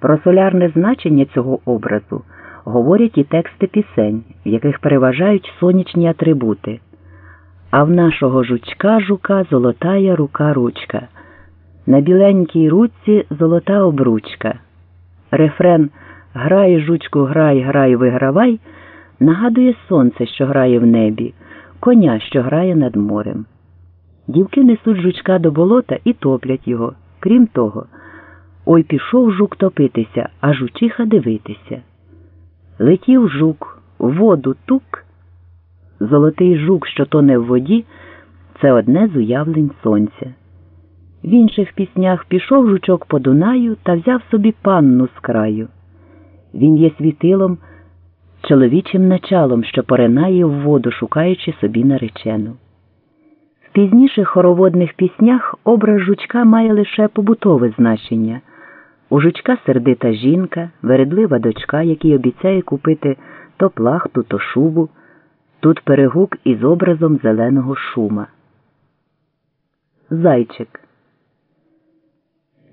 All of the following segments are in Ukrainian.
Про солярне значення цього образу говорять і тексти пісень, в яких переважають сонячні атрибути. А в нашого жучка жука золотая рука ручка. На біленькій руці золота обручка. Рефрен Грай, жучку, грай, грай, вигравай нагадує сонце, що грає в небі, коня, що грає над морем. Дівки несуть жучка до болота і топлять його. Крім того, ой пішов жук топитися, а жучиха дивитися. Летів жук, в воду тук. Золотий жук, що тоне в воді, це одне з уявлень сонця. В інших піснях пішов жучок по Дунаю та взяв собі панну з краю. Він є світилом, чоловічим началом, що поринає в воду, шукаючи собі наречену. В пізніших хороводних піснях образ жучка має лише побутове значення. У жучка сердита жінка, вередлива дочка, який обіцяє купити то плахту, то шубу. Тут перегук із образом зеленого шума. Зайчик.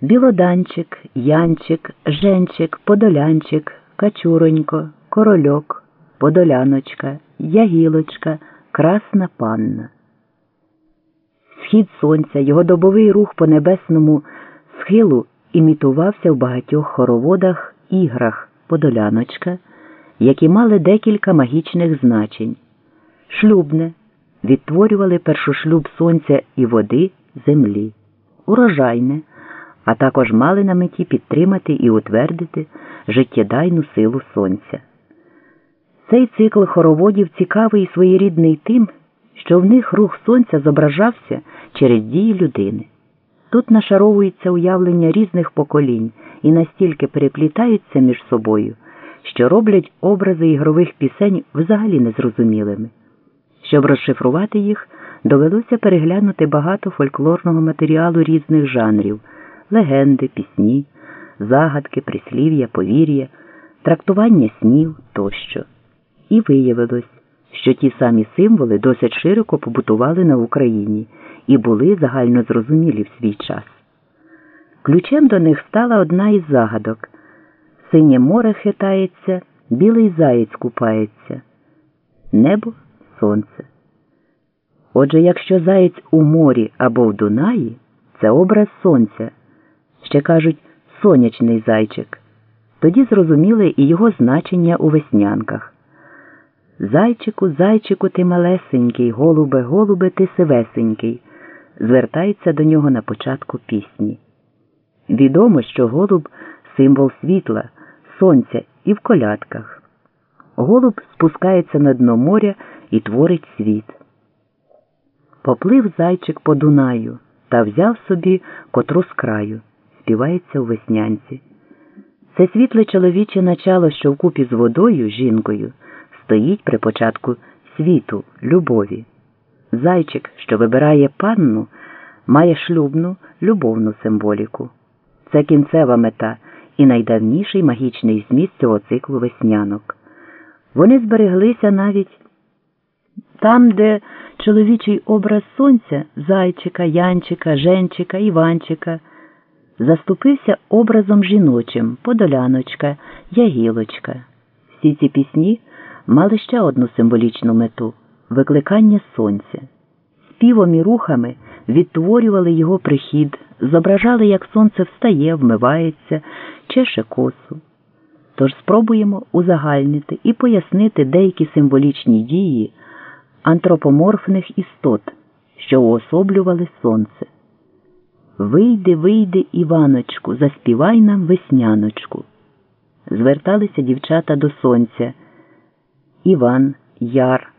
Білоданчик, янчик, женчик, подолянчик, качуронько, корольок, подоляночка, ягілочка, красна панна. Схід сонця, його добовий рух по небесному схилу імітувався в багатьох хороводах іграх подоляночка, які мали декілька магічних значень. Шлюбне відтворювали першошлюб сонця і води, землі, урожайне, а також мали на меті підтримати і утвердити життєдайну силу сонця. Цей цикл хороводів цікавий і своєрідний тим, що в них рух сонця зображався через дії людини. Тут нашаровується уявлення різних поколінь і настільки переплітаються між собою, що роблять образи ігрових пісень взагалі незрозумілими. Щоб розшифрувати їх, довелося переглянути багато фольклорного матеріалу різних жанрів легенди, пісні, загадки, прислів'я, повір'я, трактування снів тощо. І виявилось, що ті самі символи досить широко побутували на Україні і були загальнозрозумілі в свій час. Ключем до них стала одна із загадок Синє море хитається, білий заєць купається, небо сонце. Отже, якщо заєць у морі або в Дунаї, це образ сонця, ще кажуть сонячний зайчик, тоді зрозуміли і його значення у веснянках. Зайчику, зайчику, ти малесенький, голубе, голубе, ти сивесенький, звертається до нього на початку пісні. Відомо, що голуб символ світла, сонця і в колядках. Голуб спускається на дно моря і творить світ. Поплив зайчик по Дунаю та взяв собі котру з краю, співається у веснянці. Це світле чоловіче начало, що вкупі з водою, жінкою, стоїть при початку світу, любові. Зайчик, що вибирає панну, має шлюбну, любовну символіку. Це кінцева мета і найдавніший магічний зміст цього циклу веснянок. Вони збереглися навіть там, де чоловічий образ сонця, зайчика, янчика, женчика, Іванчика, заступився образом жіночим подоляночка, ягілочка. Всі ці пісні мали ще одну символічну мету викликання сонця. Співом і рухами відтворювали його прихід, зображали, як сонце встає, вмивається, чеше косу. Тож спробуємо узагальнити і пояснити деякі символічні дії антропоморфних істот, що уособлювали сонце. Вийди, вийди, Іваночку, заспівай нам весняночку. Зверталися дівчата до сонця. Іван, Яр,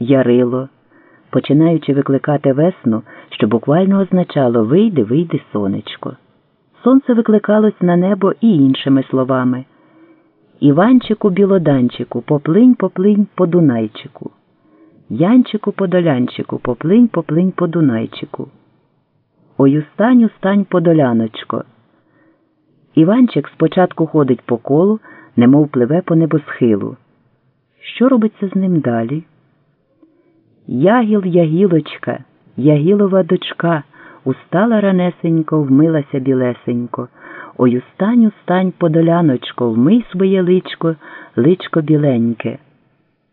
Ярило, починаючи викликати весну, що буквально означало Вийди, вийди, сонечко. Сонце викликалось на небо і іншими словами Іванчику, білоданчику, поплинь, поплинь по Дунайчику. Янчику подолянчику, поплинь, поплинь по Дунайчику. Ой, устань, устань подоляночко. Іванчик спочатку ходить по колу, немов пливе по небосхилу. Що робиться з ним далі? Ягіл ягілочка, ягілова дочка, устала ранесенько, вмилася білесенько. Ой, устань, устань, подоляночко, вмий своє личко, личко біленьке.